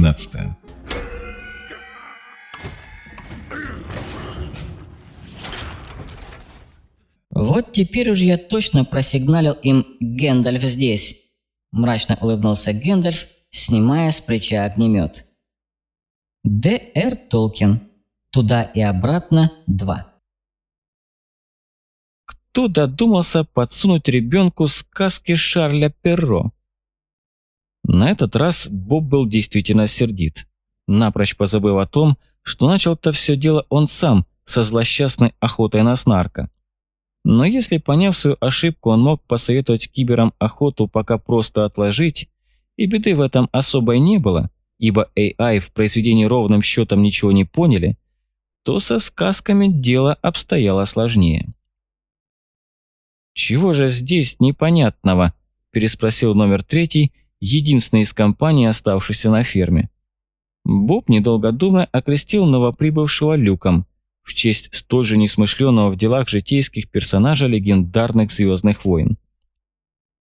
Глава 11 «Вот теперь уж я точно просигналил им «Гэндальф здесь», – мрачно улыбнулся Гэндальф, снимая с плеча огнемет. Д.Р. Толкин. Туда и обратно два. Кто додумался подсунуть ребенку сказки Шарля Перро? На этот раз Боб был действительно сердит, напрочь позабыв о том, что начал-то все дело он сам со злосчастной охотой на снарка. Но если, поняв свою ошибку, он мог посоветовать киберам охоту пока просто отложить, и беды в этом особой не было, ибо AI в произведении ровным счетом ничего не поняли, то со сказками дело обстояло сложнее. «Чего же здесь непонятного?» – переспросил номер третий, единственный из компании, оставшийся на ферме. Боб, недолго думая, окрестил новоприбывшего Люком в честь столь же несмышленного в делах житейских персонажа легендарных «Звездных войн».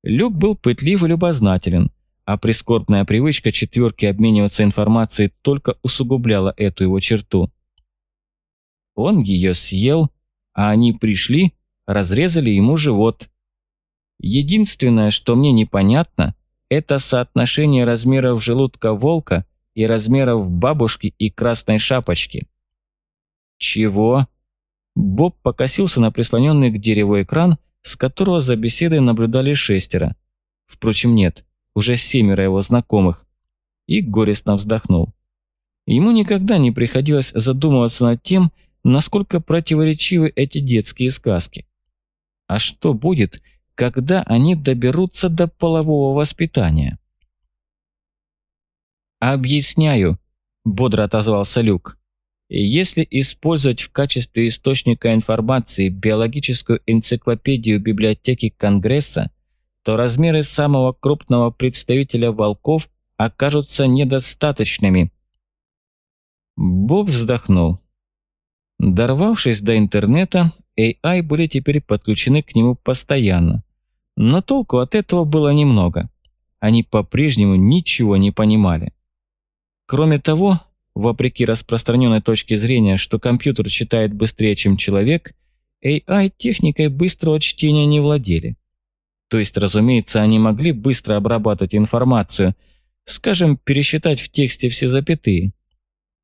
Люк был пытлив и любознателен, а прискорбная привычка четверки обмениваться информацией только усугубляла эту его черту. Он ее съел, а они пришли, разрезали ему живот. Единственное, что мне непонятно, это соотношение размеров желудка волка и размеров бабушки и красной шапочки. Чего? Боб покосился на прислоненный к дереву экран, с которого за беседой наблюдали шестеро. Впрочем, нет, уже семеро его знакомых. И горестно вздохнул. Ему никогда не приходилось задумываться над тем, насколько противоречивы эти детские сказки. А что будет, когда они доберутся до полового воспитания. «Объясняю», – бодро отозвался Люк. «Если использовать в качестве источника информации биологическую энциклопедию библиотеки Конгресса, то размеры самого крупного представителя волков окажутся недостаточными». Боб вздохнул. Дорвавшись до интернета, AI были теперь подключены к нему постоянно. Но толку от этого было немного. Они по-прежнему ничего не понимали. Кроме того, вопреки распространенной точке зрения, что компьютер читает быстрее, чем человек, AI техникой быстрого чтения не владели. То есть, разумеется, они могли быстро обрабатывать информацию, скажем, пересчитать в тексте все запятые.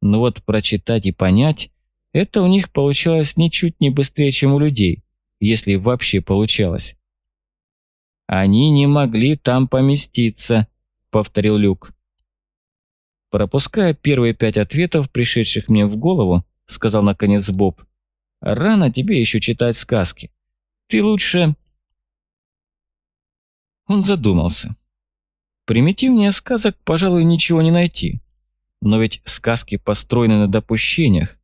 Но вот прочитать и понять – это у них получалось ничуть не быстрее, чем у людей, если вообще получалось. «Они не могли там поместиться», — повторил Люк. Пропуская первые пять ответов, пришедших мне в голову, сказал наконец Боб, «Рано тебе еще читать сказки. Ты лучше...» Он задумался. Примитивнее сказок, пожалуй, ничего не найти. Но ведь сказки построены на допущениях.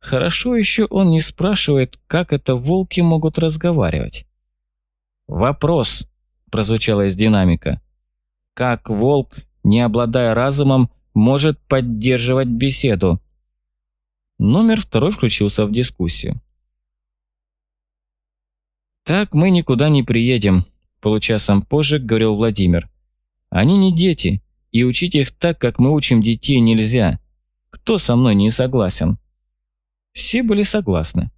Хорошо еще он не спрашивает, как это волки могут разговаривать. «Вопрос», – прозвучало из динамика. «Как волк, не обладая разумом, может поддерживать беседу?» Номер второй включился в дискуссию. «Так мы никуда не приедем», – получасом позже говорил Владимир. «Они не дети, и учить их так, как мы учим детей, нельзя. Кто со мной не согласен?» Все были согласны.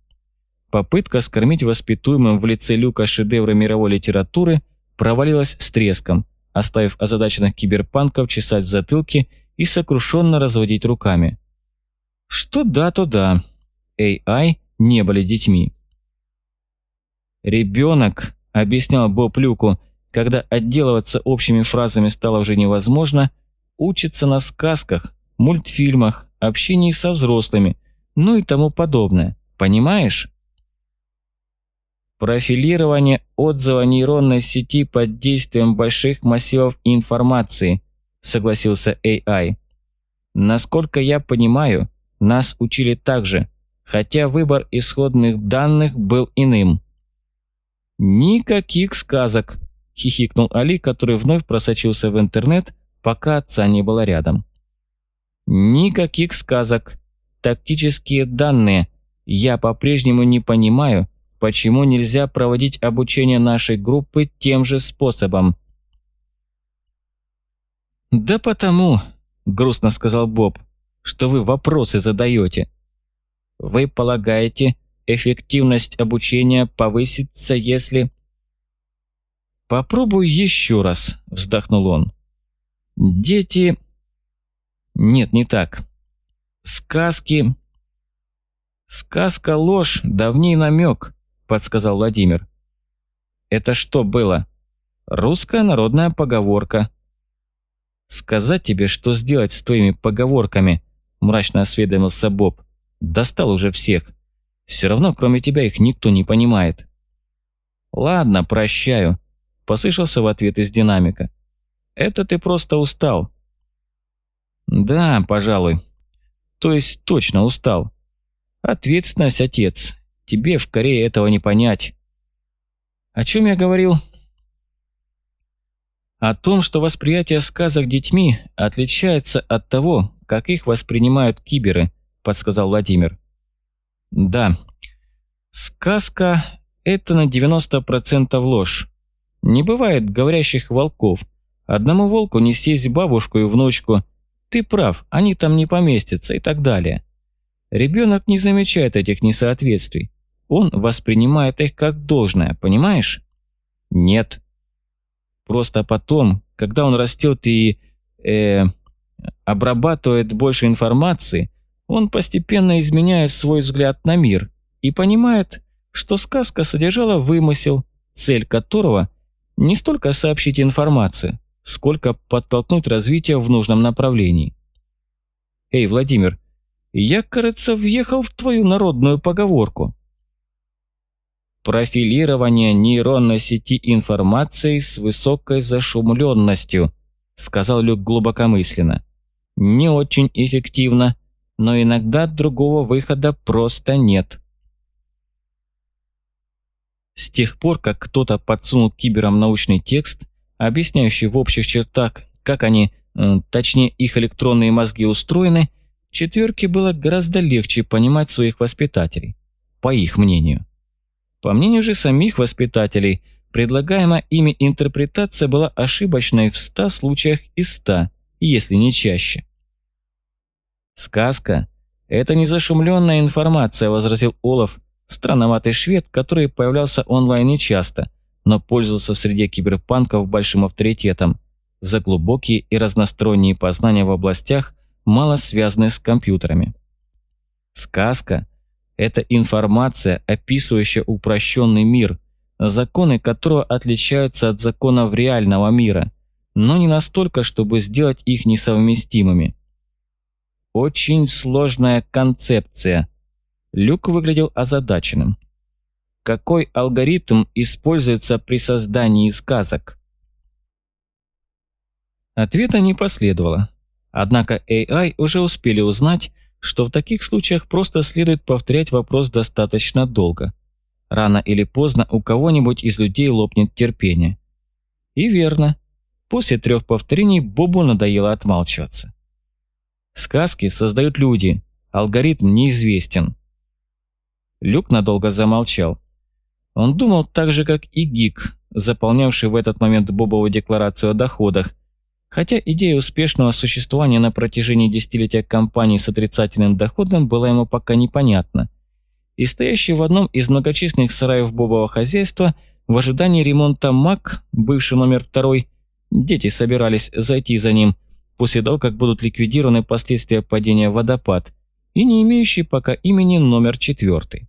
Попытка скормить воспитуемым в лице Люка шедевры мировой литературы провалилась с треском, оставив озадаченных киберпанков чесать в затылке и сокрушенно разводить руками. Что да, то да. AI не были детьми. «Ребенок», — объяснял Боб Люку, когда отделываться общими фразами стало уже невозможно, учится на сказках, мультфильмах, общении со взрослыми, ну и тому подобное. Понимаешь? Профилирование отзыва нейронной сети под действием больших массивов информации, согласился AI. Насколько я понимаю, нас учили так же, хотя выбор исходных данных был иным. «Никаких сказок!» – хихикнул Али, который вновь просочился в интернет, пока отца не было рядом. «Никаких сказок. Тактические данные. Я по-прежнему не понимаю, почему нельзя проводить обучение нашей группы тем же способом. «Да потому», – грустно сказал Боб, – «что вы вопросы задаете. Вы полагаете, эффективность обучения повысится, если...» «Попробуй еще раз», – вздохнул он. «Дети...» «Нет, не так. Сказки...» «Сказка – ложь, давний намек», – подсказал Владимир. «Это что было?» «Русская народная поговорка». «Сказать тебе, что сделать с твоими поговорками?» – мрачно осведомился Боб. «Достал уже всех. Все равно, кроме тебя, их никто не понимает». «Ладно, прощаю», – послышался в ответ из динамика. «Это ты просто устал». «Да, пожалуй. То есть точно устал. Ответственность, отец. Тебе в Корее этого не понять. О чем я говорил? О том, что восприятие сказок детьми отличается от того, как их воспринимают киберы, подсказал Владимир. Да. Сказка – это на 90% ложь. Не бывает говорящих волков. Одному волку не сесть бабушку и внучку. Ты прав, они там не поместятся и так далее. Ребенок не замечает этих несоответствий. Он воспринимает их как должное, понимаешь? Нет. Просто потом, когда он растет и э, обрабатывает больше информации, он постепенно изменяет свой взгляд на мир и понимает, что сказка содержала вымысел, цель которого не столько сообщить информацию, сколько подтолкнуть развитие в нужном направлении. Эй, Владимир, я, кажется, въехал в твою народную поговорку. Профилирование нейронной сети информацией с высокой зашумленностью, сказал Люк глубокомысленно. Не очень эффективно, но иногда другого выхода просто нет. С тех пор, как кто-то подсунул киберам научный текст, объясняющий в общих чертах, как они, э, точнее их электронные мозги устроены, Четверке было гораздо легче понимать своих воспитателей, по их мнению. По мнению же самих воспитателей, предлагаемая ими интерпретация была ошибочной в 100 случаях из 100, если не чаще. «Сказка – это не зашумленная информация», – возразил Олаф, странноватый швед, который появлялся онлайн нечасто, но пользовался в среде киберпанков большим авторитетом за глубокие и разносторонние познания в областях, мало связаны с компьютерами. Сказка – это информация, описывающая упрощенный мир, законы которого отличаются от законов реального мира, но не настолько, чтобы сделать их несовместимыми. Очень сложная концепция. Люк выглядел озадаченным. Какой алгоритм используется при создании сказок? Ответа не последовало. Однако AI уже успели узнать, что в таких случаях просто следует повторять вопрос достаточно долго. Рано или поздно у кого-нибудь из людей лопнет терпение. И верно. После трех повторений Бобу надоело отмалчиваться. Сказки создают люди, алгоритм неизвестен. Люк надолго замолчал. Он думал так же, как и Гик, заполнявший в этот момент Бобову декларацию о доходах, Хотя идея успешного существования на протяжении десятилетия компании с отрицательным доходом была ему пока непонятна. И стоящий в одном из многочисленных сараев бобового хозяйства в ожидании ремонта МАК, бывший номер второй, дети собирались зайти за ним после того, как будут ликвидированы последствия падения водопад, и не имеющий пока имени номер четвертый.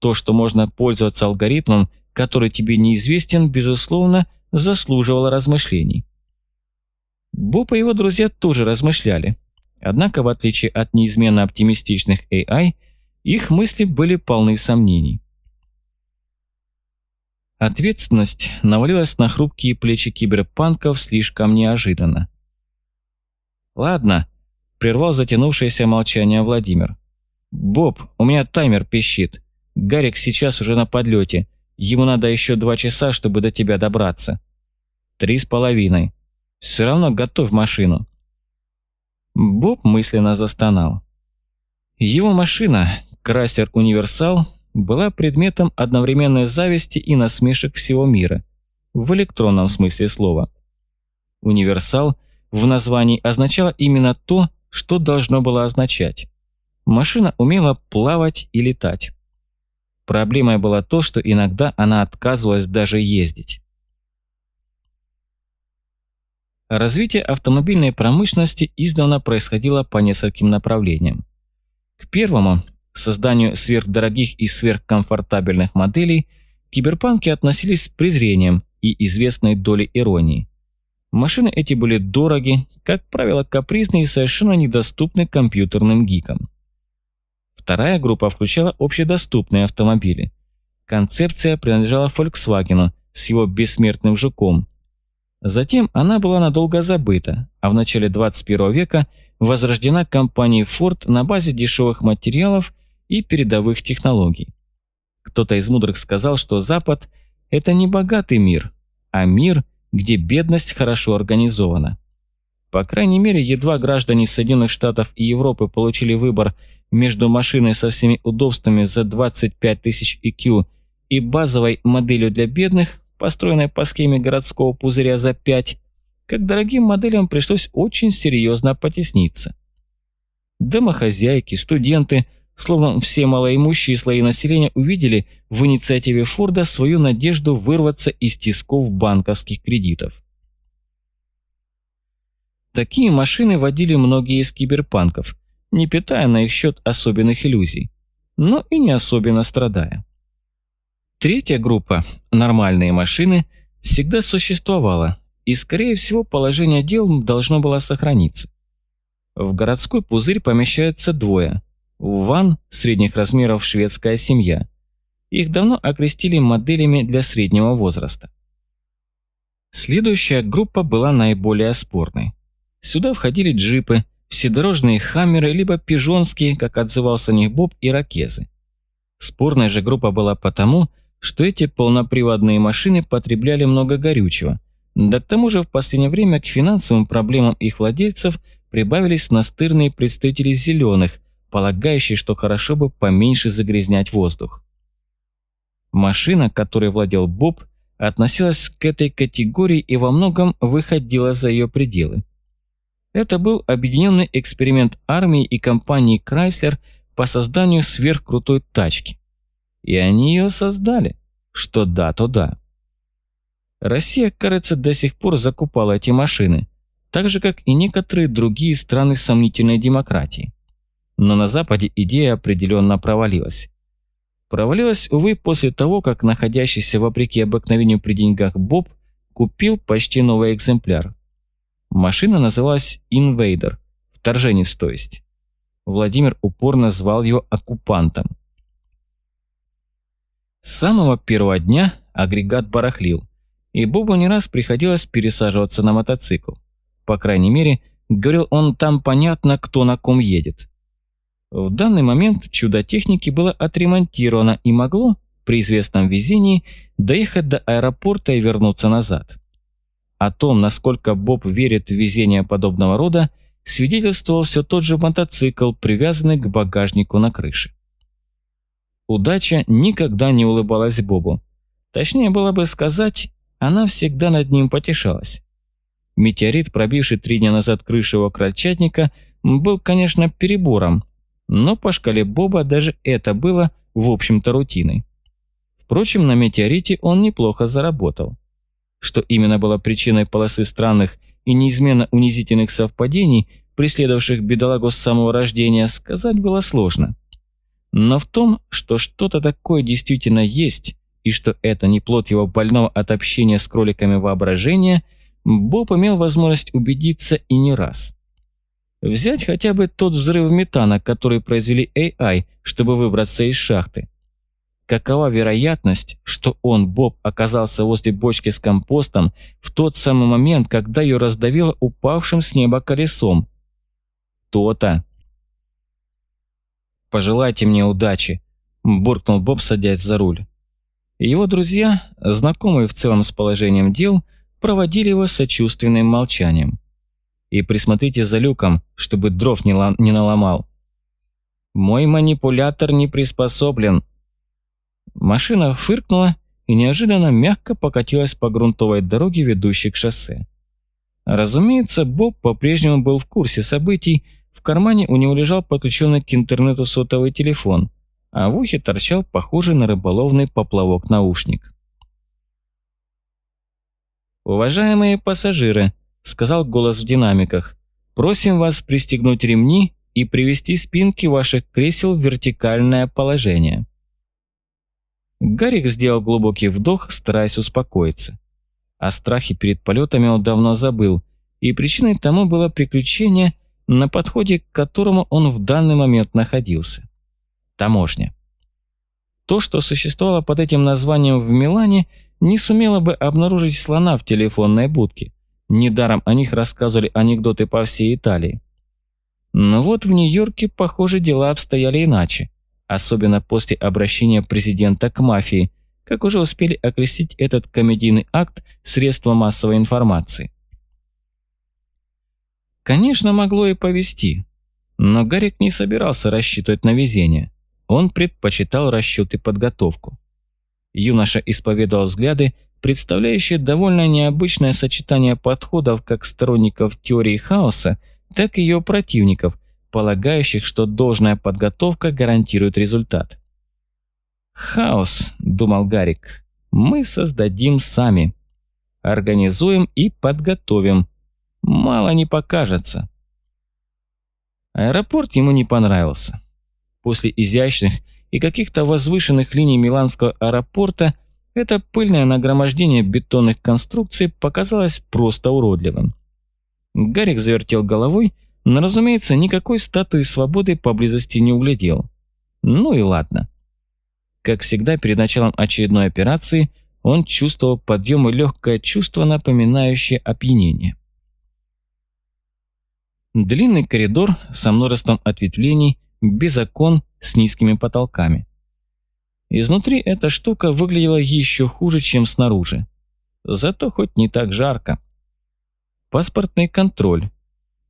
То, что можно пользоваться алгоритмом, который тебе неизвестен, безусловно, заслуживало размышлений. Боб и его друзья тоже размышляли. Однако, в отличие от неизменно оптимистичных AI, их мысли были полны сомнений. Ответственность навалилась на хрупкие плечи киберпанков слишком неожиданно. «Ладно», – прервал затянувшееся молчание Владимир. «Боб, у меня таймер пищит. Гарик сейчас уже на подлете. Ему надо еще два часа, чтобы до тебя добраться». «Три с половиной. Все равно готовь машину». Боб мысленно застонал. Его машина, Крастер Универсал, была предметом одновременной зависти и насмешек всего мира, в электронном смысле слова. Универсал в названии означало именно то, что должно было означать. Машина умела плавать и летать. Проблемой было то, что иногда она отказывалась даже ездить. Развитие автомобильной промышленности издавна происходило по нескольким направлениям. К первому, созданию сверхдорогих и сверхкомфортабельных моделей, киберпанки относились с презрением и известной долей иронии. Машины эти были дороги, как правило, капризны и совершенно недоступны компьютерным гикам. Вторая группа включала общедоступные автомобили. Концепция принадлежала Volkswagen с его бессмертным жуком. Затем она была надолго забыта, а в начале 21 века возрождена компанией Ford на базе дешевых материалов и передовых технологий. Кто-то из мудрых сказал, что Запад – это не богатый мир, а мир, где бедность хорошо организована. По крайней мере, едва граждане Соединенных Штатов и Европы получили выбор между машиной со всеми удобствами за 25 тысяч IQ и базовой моделью для бедных, построенной по схеме городского пузыря за 5, как дорогим моделям пришлось очень серьезно потесниться. Домохозяйки, студенты, словно все малоимущие слои населения увидели в инициативе Форда свою надежду вырваться из тисков банковских кредитов. Такие машины водили многие из киберпанков, не питая на их счет особенных иллюзий, но и не особенно страдая. Третья группа, нормальные машины, всегда существовала, и, скорее всего, положение дел должно было сохраниться. В городской пузырь помещаются двое. В ван средних размеров шведская семья. Их давно окрестили моделями для среднего возраста. Следующая группа была наиболее спорной. Сюда входили джипы, вседорожные хаммеры, либо пижонские, как отзывался них Боб, и ракезы. Спорная же группа была потому, что эти полноприводные машины потребляли много горючего, да к тому же в последнее время к финансовым проблемам их владельцев прибавились настырные представители зеленых, полагающие, что хорошо бы поменьше загрязнять воздух. Машина, которой владел Боб, относилась к этой категории и во многом выходила за ее пределы. Это был объединенный эксперимент армии и компании Chrysler по созданию сверхкрутой тачки. И они ее создали. Что да, то да. Россия, кажется, до сих пор закупала эти машины, так же, как и некоторые другие страны сомнительной демократии. Но на Западе идея определенно провалилась. Провалилась, увы, после того, как находящийся вопреки обыкновению при деньгах Боб купил почти новый экземпляр. Машина называлась «Инвейдер», вторженец то есть. Владимир упорно звал его оккупантом. С самого первого дня агрегат барахлил, и Бобу не раз приходилось пересаживаться на мотоцикл. По крайней мере, говорил он, там понятно, кто на ком едет. В данный момент чудо техники было отремонтировано и могло, при известном везении, доехать до аэропорта и вернуться назад. О том, насколько Боб верит в везение подобного рода, свидетельствовал все тот же мотоцикл, привязанный к багажнику на крыше. Удача никогда не улыбалась Бобу. Точнее было бы сказать, она всегда над ним потешалась. Метеорит, пробивший три дня назад крышу его крольчатника, был, конечно, перебором, но по шкале Боба даже это было, в общем-то, рутиной. Впрочем, на метеорите он неплохо заработал. Что именно было причиной полосы странных и неизменно унизительных совпадений, преследовавших бедолагу с самого рождения, сказать было сложно. Но в том, что что-то такое действительно есть, и что это не плод его больного от общения с кроликами воображения, Боб имел возможность убедиться и не раз. Взять хотя бы тот взрыв метана, который произвели AI, чтобы выбраться из шахты. Какова вероятность, что он, Боб, оказался возле бочки с компостом в тот самый момент, когда ее раздавило упавшим с неба колесом? То-то. «Пожелайте мне удачи», – буркнул Боб, садясь за руль. Его друзья, знакомые в целом с положением дел, проводили его сочувственным молчанием. «И присмотрите за люком, чтобы дров не, не наломал». «Мой манипулятор не приспособлен», Машина фыркнула и неожиданно мягко покатилась по грунтовой дороге, ведущей к шоссе. Разумеется, Боб по-прежнему был в курсе событий, кармане у него лежал подключенный к интернету сотовый телефон, а в ухе торчал похожий на рыболовный поплавок-наушник. «Уважаемые пассажиры», – сказал голос в динамиках, – «просим вас пристегнуть ремни и привести спинки ваших кресел в вертикальное положение». Гарик сделал глубокий вдох, стараясь успокоиться. О страхе перед полетами он давно забыл, и причиной тому было приключение, на подходе к которому он в данный момент находился. Таможня. То, что существовало под этим названием в Милане, не сумело бы обнаружить слона в телефонной будке. Недаром о них рассказывали анекдоты по всей Италии. Но вот в Нью-Йорке, похоже, дела обстояли иначе, особенно после обращения президента к мафии, как уже успели окрестить этот комедийный акт средства массовой информации. Конечно, могло и повести, но Гарик не собирался рассчитывать на везение. Он предпочитал расчет и подготовку. Юноша исповедовал взгляды, представляющие довольно необычное сочетание подходов как сторонников теории хаоса, так и ее противников, полагающих, что должная подготовка гарантирует результат. «Хаос», – думал Гарик, – «мы создадим сами. Организуем и подготовим. Мало не покажется». Аэропорт ему не понравился. После изящных и каких-то возвышенных линий Миланского аэропорта это пыльное нагромождение бетонных конструкций показалось просто уродливым. Гарик завертел головой, но, разумеется, никакой статуи свободы поблизости не углядел. Ну и ладно. Как всегда, перед началом очередной операции он чувствовал подъем и легкое чувство, напоминающее опьянение. Длинный коридор со множеством ответвлений, без окон, с низкими потолками. Изнутри эта штука выглядела еще хуже, чем снаружи. Зато хоть не так жарко. Паспортный контроль.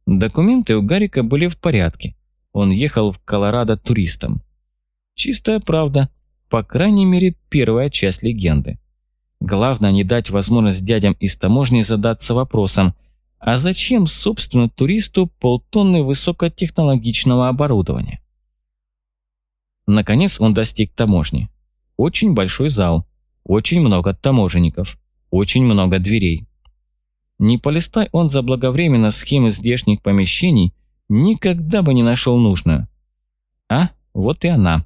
Документы у Гарика были в порядке. Он ехал в Колорадо туристом. Чистая правда. По крайней мере, первая часть легенды. Главное не дать возможность дядям из таможни задаться вопросом, а зачем, собственно, туристу полтонны высокотехнологичного оборудования? Наконец он достиг таможни. Очень большой зал, очень много таможенников, очень много дверей. Не полистай он заблаговременно схемы здешних помещений, никогда бы не нашел нужную. А, вот и она.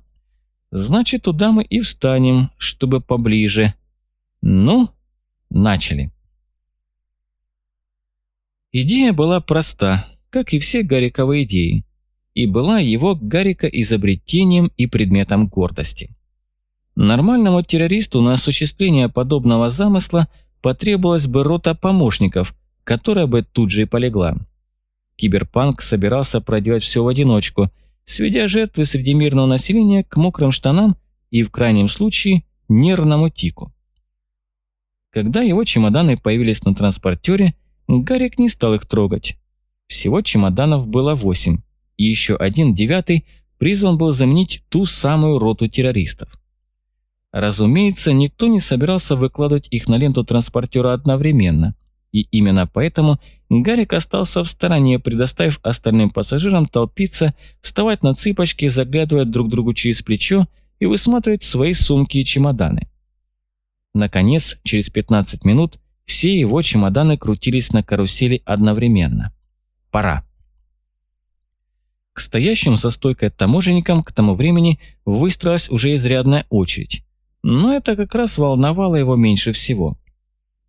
Значит, туда мы и встанем, чтобы поближе. Ну, начали. Идея была проста, как и все Гариковые идеи, и была его Гарика изобретением и предметом гордости. Нормальному террористу на осуществление подобного замысла потребовалась бы рота помощников, которая бы тут же и полегла. Киберпанк собирался проделать все в одиночку – сведя жертвы среди мирного населения к мокрым штанам и, в крайнем случае, нервному тику. Когда его чемоданы появились на транспортере, Гарик не стал их трогать. Всего чемоданов было восемь, и еще один, девятый, призван был заменить ту самую роту террористов. Разумеется, никто не собирался выкладывать их на ленту транспортера одновременно, и именно поэтому Гарик остался в стороне, предоставив остальным пассажирам толпиться, вставать на цыпочки, заглядывать друг другу через плечо и высматривать свои сумки и чемоданы. Наконец, через 15 минут, все его чемоданы крутились на карусели одновременно. Пора. К стоящим за стойкой таможенникам к тому времени выстроилась уже изрядная очередь. Но это как раз волновало его меньше всего.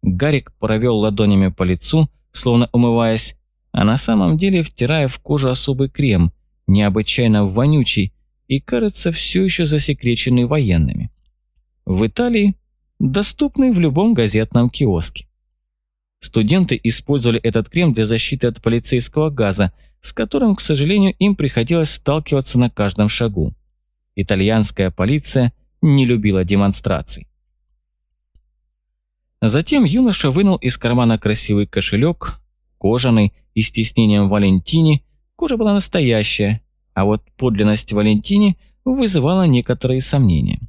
Гарик провел ладонями по лицу, словно умываясь, а на самом деле втирая в кожу особый крем, необычайно вонючий и, кажется, все еще засекреченный военными. В Италии доступный в любом газетном киоске. Студенты использовали этот крем для защиты от полицейского газа, с которым, к сожалению, им приходилось сталкиваться на каждом шагу. Итальянская полиция не любила демонстраций. Затем юноша вынул из кармана красивый кошелек, кожаный и с тиснением Валентини. Кожа была настоящая, а вот подлинность Валентини вызывала некоторые сомнения.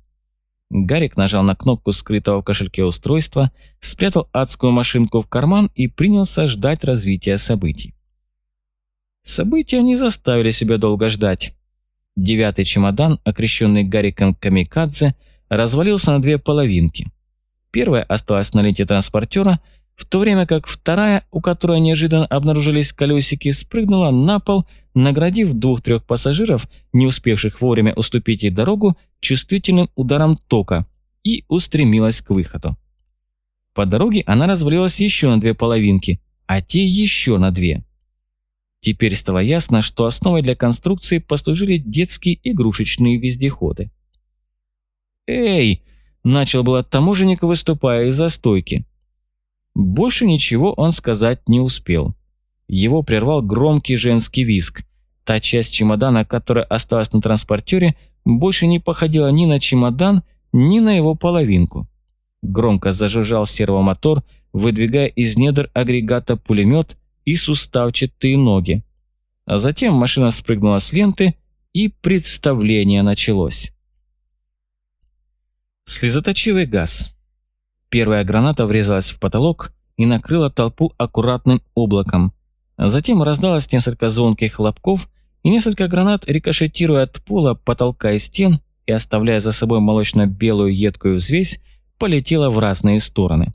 Гарик нажал на кнопку скрытого в кошельке устройства, спрятал адскую машинку в карман и принялся ждать развития событий. События не заставили себя долго ждать. Девятый чемодан, окрещенный Гариком Камикадзе, развалился на две половинки. Первая осталась на ленте транспортера, в то время как вторая, у которой неожиданно обнаружились колесики, спрыгнула на пол, наградив двух-трех пассажиров, не успевших вовремя уступить ей дорогу, чувствительным ударом тока и устремилась к выходу. По дороге она развалилась еще на две половинки, а те еще на две. Теперь стало ясно, что основой для конструкции послужили детские игрушечные вездеходы. «Эй!» – начал было таможенник, выступая из-за стойки. Больше ничего он сказать не успел. Его прервал громкий женский визг. Та часть чемодана, которая осталась на транспортере, больше не походила ни на чемодан, ни на его половинку. Громко зажужжал сервомотор, выдвигая из недр агрегата пулемет и суставчатые ноги. А затем машина спрыгнула с ленты, и представление началось. Слезоточивый газ. Первая граната врезалась в потолок и накрыла толпу аккуратным облаком. Затем раздалось несколько звонких хлопков, и несколько гранат, рикошетируя от пола, потолка и стен и оставляя за собой молочно-белую едкую взвесь, полетела в разные стороны.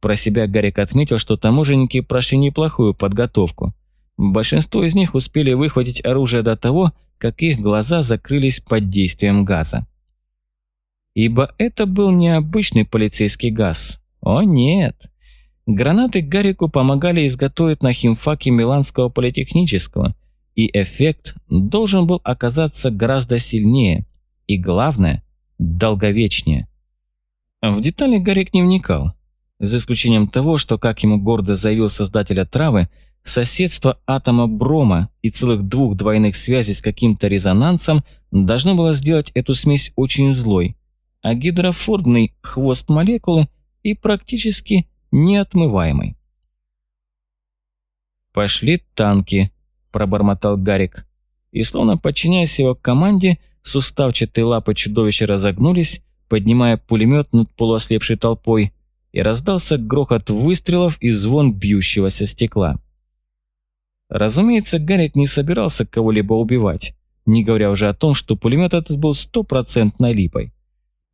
Про себя Гарик отметил, что таможенники прошли неплохую подготовку. Большинство из них успели выхватить оружие до того, как их глаза закрылись под действием газа. Ибо это был необычный полицейский газ. О нет! Гранаты Гарику помогали изготовить на химфаке Миланского политехнического, и эффект должен был оказаться гораздо сильнее и, главное, долговечнее. В детали Гарик не вникал за исключением того, что, как ему гордо заявил создатель отравы, соседство атома брома и целых двух двойных связей с каким-то резонансом должно было сделать эту смесь очень злой, а гидрофордный хвост молекулы и практически неотмываемый. «Пошли танки», – пробормотал Гарик. И словно подчиняясь его команде, суставчатые лапы чудовища разогнулись, поднимая пулемет над полуослепшей толпой – и раздался грохот выстрелов и звон бьющегося стекла. Разумеется, Гарик не собирался кого-либо убивать, не говоря уже о том, что пулемет этот был стопроцентной липой.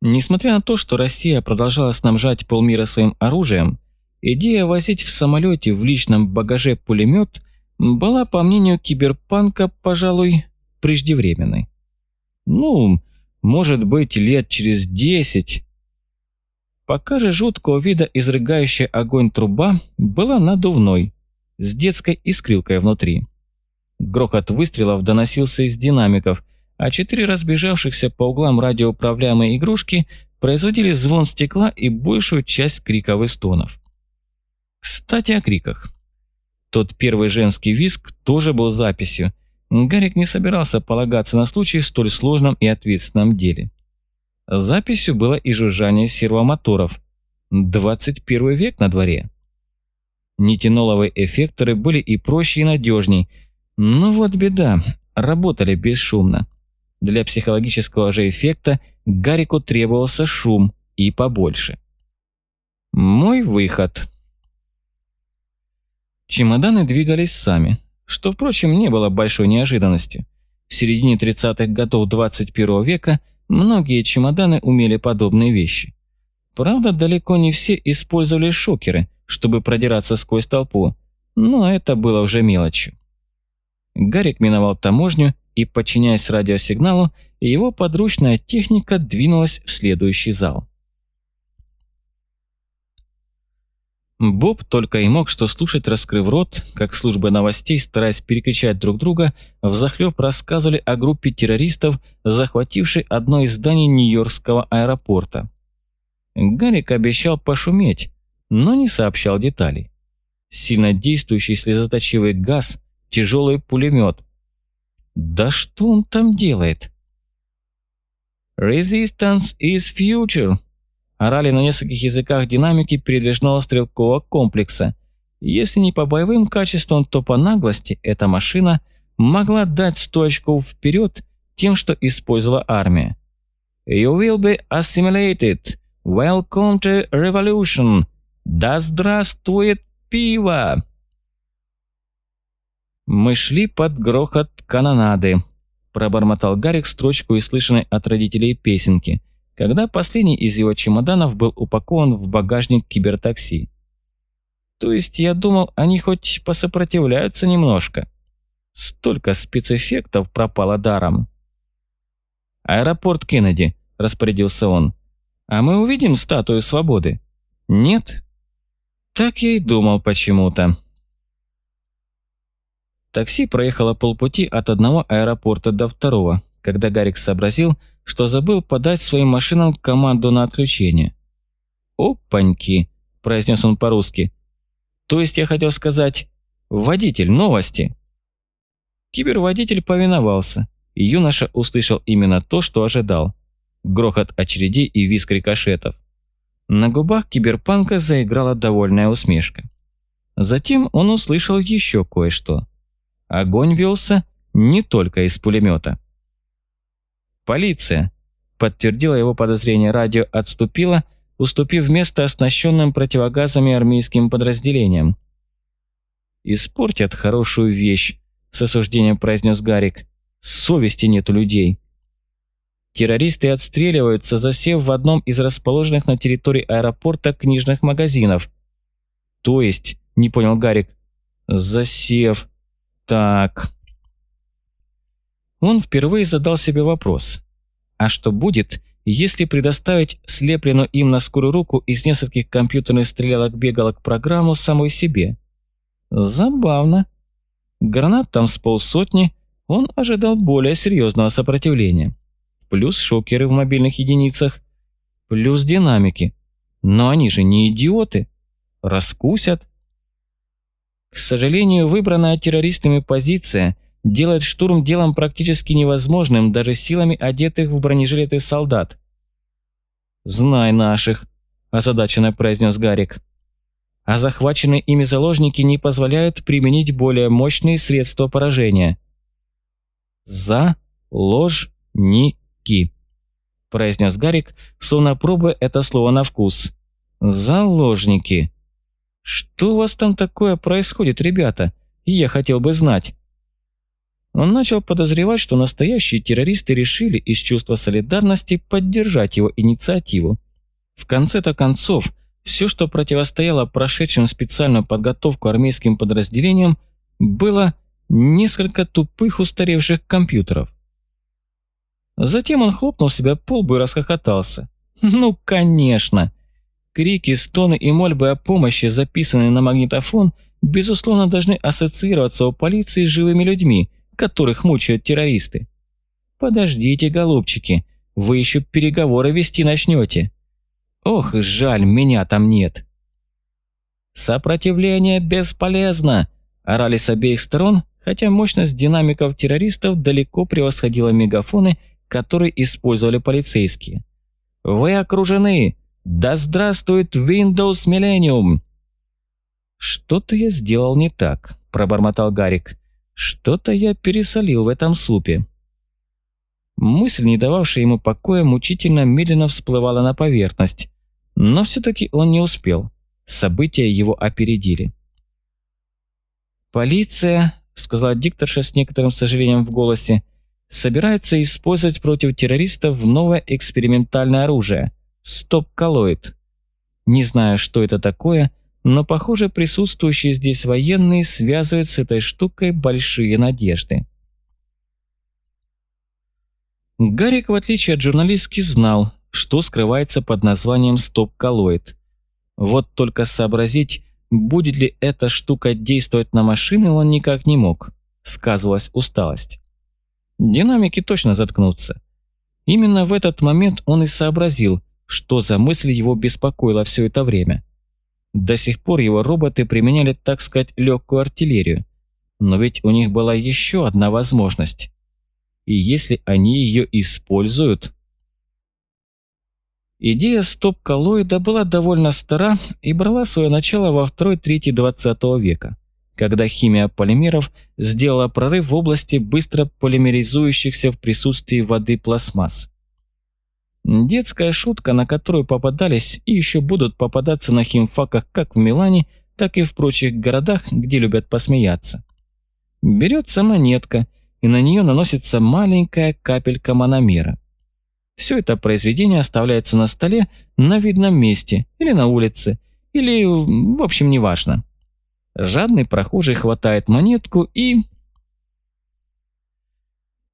Несмотря на то, что Россия продолжала снабжать полмира своим оружием, идея возить в самолете в личном багаже пулемет была, по мнению киберпанка, пожалуй, преждевременной. Ну, может быть, лет через десять, Пока же жуткого вида изрыгающая огонь труба была надувной, с детской искрилкой внутри. Грохот выстрелов доносился из динамиков, а четыре разбежавшихся по углам радиоуправляемые игрушки производили звон стекла и большую часть криков и стонов. Кстати, о криках. Тот первый женский визг тоже был записью. Гарик не собирался полагаться на случай в столь сложном и ответственном деле. Записью было и жужжание сервомоторов. 21 век на дворе. Нитиноловые эффекторы были и проще, и надежней. Но вот беда, работали бесшумно. Для психологического же эффекта Гарику требовался шум и побольше. Мой выход. Чемоданы двигались сами, что, впрочем, не было большой неожиданностью. В середине 30-х годов 21 века Многие чемоданы умели подобные вещи. Правда, далеко не все использовали шокеры, чтобы продираться сквозь толпу, но это было уже мелочью. Гарик миновал таможню и, подчиняясь радиосигналу, его подручная техника двинулась в следующий зал. Боб только и мог что слушать, раскрыв рот, как службы новостей, стараясь перекричать друг друга, взахлёб рассказывали о группе террористов, захватившей одно из зданий Нью-Йоркского аэропорта. Гарик обещал пошуметь, но не сообщал деталей. Сильно действующий слезоточивый газ, тяжелый пулемет. Да что он там делает? «Resistance is future», орали на нескольких языках динамики передвижного стрелкового комплекса. Если не по боевым качествам, то по наглости эта машина могла дать 100 очков вперед тем, что использовала армия. You will be assimilated. Welcome to revolution. Да здравствует пиво!» Мы шли под грохот канонады. Пробормотал Гарик строчку, услышанной от родителей песенки, когда последний из его чемоданов был упакован в багажник кибертакси. То есть я думал, они хоть посопротивляются немножко. Столько спецэффектов пропало даром. «Аэропорт Кеннеди», – распорядился он. «А мы увидим статую свободы?» «Нет?» «Так я и думал почему-то». Такси проехало полпути от одного аэропорта до второго, когда Гарик сообразил, что забыл подать своим машинам команду на отключение. «Опаньки!» – произнес он по-русски. «То есть я хотел сказать, водитель, новости!» Киберводитель повиновался, и юноша услышал именно то, что ожидал. Грохот очередей и визг рикошетов. На губах киберпанка заиграла довольная усмешка. Затем он услышал еще кое-что. Огонь велся не только из пулемета. «Полиция!» – подтвердила его подозрение радио, отступила, уступив место оснащенным противогазами армейским подразделениям. «Испортят хорошую вещь», – с осуждением произнес Гарик. «Совести нет у людей». Террористы отстреливаются, засев в одном из расположенных на территории аэропорта книжных магазинов. «То есть?» – не понял Гарик. «Засев», так. Он впервые задал себе вопрос. А что будет, если предоставить слепленную им на скорую руку из нескольких компьютерных стрелялок-бегалок программу самой себе? Забавно. Гранат там с полсотни, он ожидал более серьезного сопротивления. Плюс шокеры в мобильных единицах, плюс динамики. Но они же не идиоты. Раскусят. К сожалению, выбранная террористами позиция делает штурм делом практически невозможным даже силами одетых в бронежилеты солдат. «Знай наших», – озадаченно произнес Гарик. «А захваченные ими заложники не позволяют применить более мощные средства поражения». «За-ложь-ни-ки», – произнес Гарик, словно пробуя это слово на вкус. «Заложники». «Что у вас там такое происходит, ребята? Я хотел бы знать». Он начал подозревать, что настоящие террористы решили из чувства солидарности поддержать его инициативу. В конце-то концов, все, что противостояло прошедшим специальную подготовку армейским подразделениям, было несколько тупых устаревших компьютеров. Затем он хлопнул себя по лбу и расхохотался. «Ну, конечно! Крики, стоны и мольбы о помощи, записанные на магнитофон, безусловно должны ассоциироваться у полиции с живыми людьми, которых мучают террористы. Подождите, голубчики, вы еще переговоры вести начнете. Ох, жаль, меня там нет. Сопротивление бесполезно, орали с обеих сторон, хотя мощность динамиков террористов далеко превосходила мегафоны, которые использовали полицейские. Вы окружены, да здравствует Windows Millennium!» «Что-то я сделал не так», – пробормотал Гарик. «Что-то я пересолил в этом супе». Мысль, не дававшая ему покоя, мучительно медленно всплывала на поверхность. Но все-таки он не успел. События его опередили. «Полиция», – сказала дикторша с некоторым сожалением в голосе, – «собирается использовать против террористов новое экспериментальное оружие – стоп-коллоид. Не знаю, что это такое, но, похоже, присутствующие здесь военные связывают с этой штукой большие надежды. Гарик, в отличие от журналистки, знал, что скрывается под названием стоп-коллоид. Вот только сообразить, будет ли эта штука действовать на машины, он никак не мог. Сказывалась усталость. Динамики точно заткнутся. Именно в этот момент он и сообразил, что за мысль его беспокоила все это время? До сих пор его роботы применяли, так сказать, легкую артиллерию. Но ведь у них была еще одна возможность. И если они ее используют... Идея стоп-коллоида была довольно стара и брала свое начало во второй трети 20 века, когда химия полимеров сделала прорыв в области быстро полимеризующихся в присутствии воды пластмасс. Детская шутка, на которую попадались и еще будут попадаться на химфаках как в Милане, так и в прочих городах, где любят посмеяться. Берется монетка, и на нее наносится маленькая капелька мономера. Все это произведение оставляется на столе на видном месте, или на улице, или, в общем, неважно. Жадный прохожий хватает монетку и...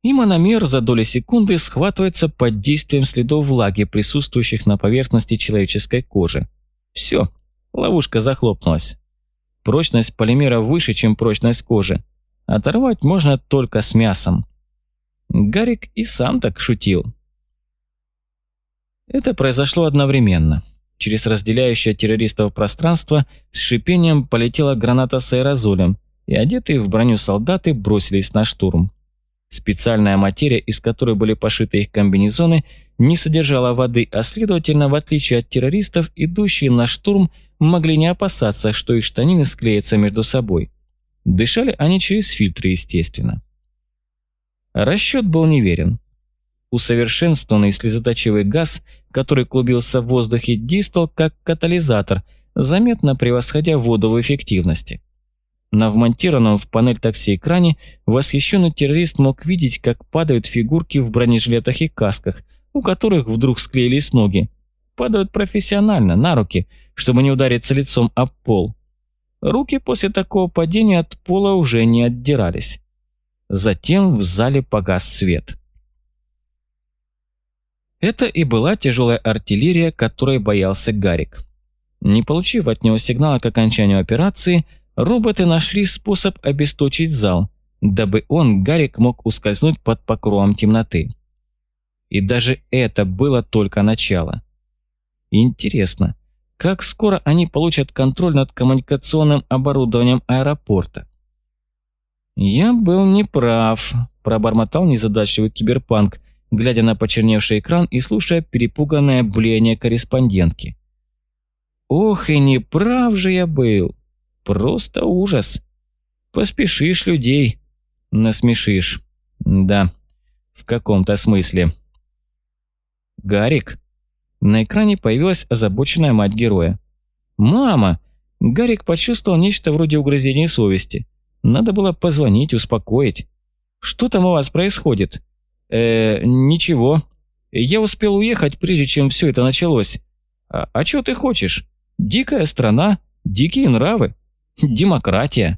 И мономер за доли секунды схватывается под действием следов влаги, присутствующих на поверхности человеческой кожи. Все, ловушка захлопнулась. Прочность полимера выше, чем прочность кожи. Оторвать можно только с мясом. Гарик и сам так шутил. Это произошло одновременно. Через разделяющее террористов пространство с шипением полетела граната с аэрозолем, и одетые в броню солдаты бросились на штурм. Специальная материя, из которой были пошиты их комбинезоны, не содержала воды, а следовательно, в отличие от террористов, идущие на штурм могли не опасаться, что их штанины склеятся между собой. Дышали они через фильтры, естественно. Расчет был неверен. Усовершенствованный слезоточивый газ, который клубился в воздухе, действовал как катализатор, заметно превосходя воду в эффективности. На вмонтированном в панель такси экране восхищенный террорист мог видеть, как падают фигурки в бронежилетах и касках, у которых вдруг склеились ноги. Падают профессионально, на руки, чтобы не удариться лицом об пол. Руки после такого падения от пола уже не отдирались. Затем в зале погас свет. Это и была тяжелая артиллерия, которой боялся Гарик. Не получив от него сигнала к окончанию операции, роботы нашли способ обесточить зал, дабы он, Гарик, мог ускользнуть под покровом темноты. И даже это было только начало. Интересно, как скоро они получат контроль над коммуникационным оборудованием аэропорта? «Я был неправ», – пробормотал незадачливый киберпанк, глядя на почерневший экран и слушая перепуганное блеяние корреспондентки. «Ох, и неправ же я был! Просто ужас! Поспешишь людей, насмешишь. Да, в каком-то смысле». «Гарик?» На экране появилась озабоченная мать героя. «Мама!» Гарик почувствовал нечто вроде угрызения совести. Надо было позвонить, успокоить. «Что там у вас происходит?» «Э, ничего. Я успел уехать, прежде чем все это началось. А, а что ты хочешь? Дикая страна, дикие нравы, демократия».